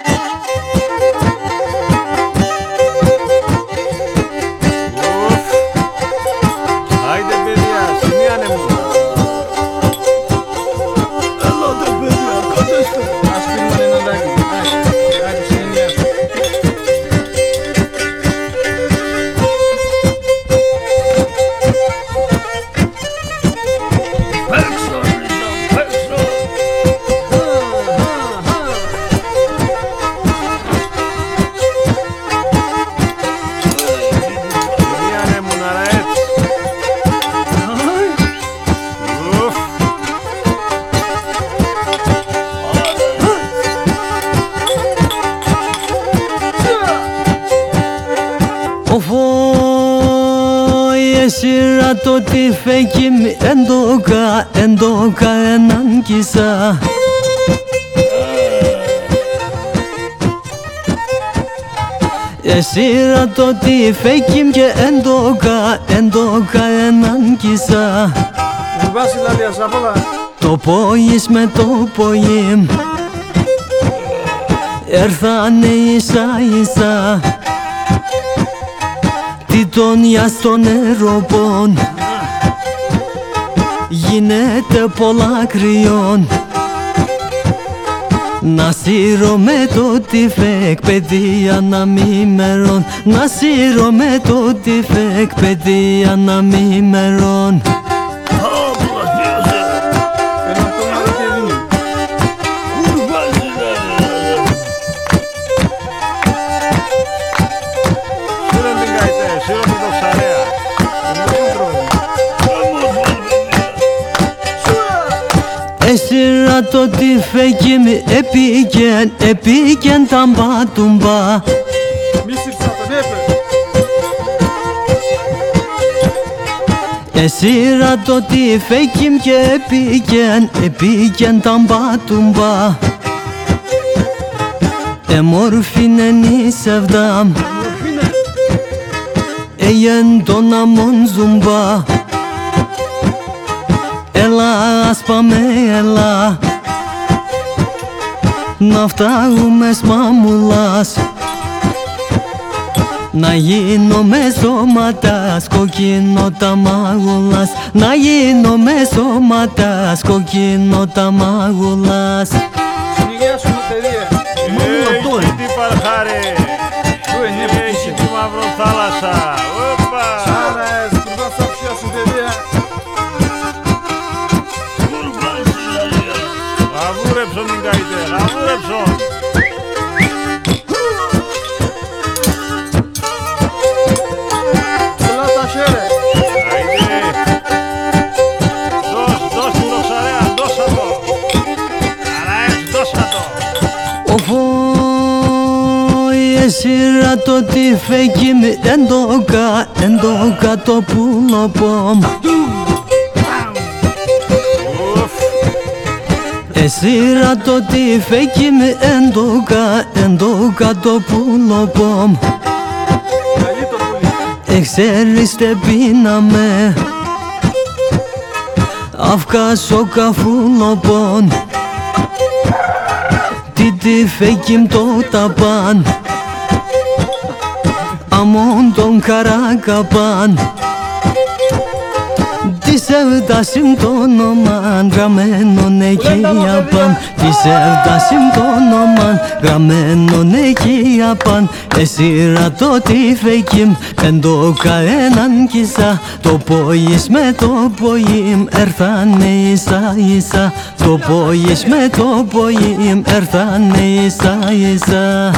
Música Εσύρα το τι φέκει εντόκα, εντόκα έναν κισά Εσύρα το τι φέκει και εντόκα, εντόκα έναν κισά Το πόης με το πόη. Έρθανε ίσα ίσα γειτονιά στο νεροπόν γίνεται πολλά κρυών. Να σύρω με το τυφέκ παιδεία να μη μερών. Να σύρω με το τυφέκ παιδεία να μη μερών Έσυρα το τι φέγγει μη επίκεν, επίκεν τα μπατουμπά Εσύρα το τι φέγγει και επίκεν, επίκεν τα μπατουμπά Εμόρφινε νησευδάμ Εyen τον αμόν ζουμπά Έλα ας πάμε έλα. Να φτάγουμε σμαμουλάς να γίνω με σώματας κοκκίνο τα μάγουλας. Να γίνω με σώματας κοκκίνο τα μάγουλας. Υγεία σου παιδιά Έχει Αβούρεψον την καητέ Αβούρεψον Πολλά τα χέρε. Άιντε Δώσ' δώσ' του το ξαρέα Δώσα το Αλλά έτσι δώσα το Οφόι εσύρα το τι φέγγει μη εντόκα, εντόκα το πουλοπόμ Ουφ Εσύρα το τι φέγγει μη εντόκα, εντόκα το πουλοπόμ Καλή το πουλί Εξέρεις τε πίναμε Αυκάσο καφούλοπον Τι τι φέγγιμ το ταπάν. Αμόν τον καράκαπαν Τη εύτασιμ το όνομα γραμμένον εκεί απάν. Τη εύτασιμ το όνομα γραμμένον εκεί απάν. Εσύρα το τι φεκίμ εντόκα έναν κισά Το πόης με το πόημ έρθανε ίσα ίσα. Το πόης με το πόημ έρθανε ίσα ίσα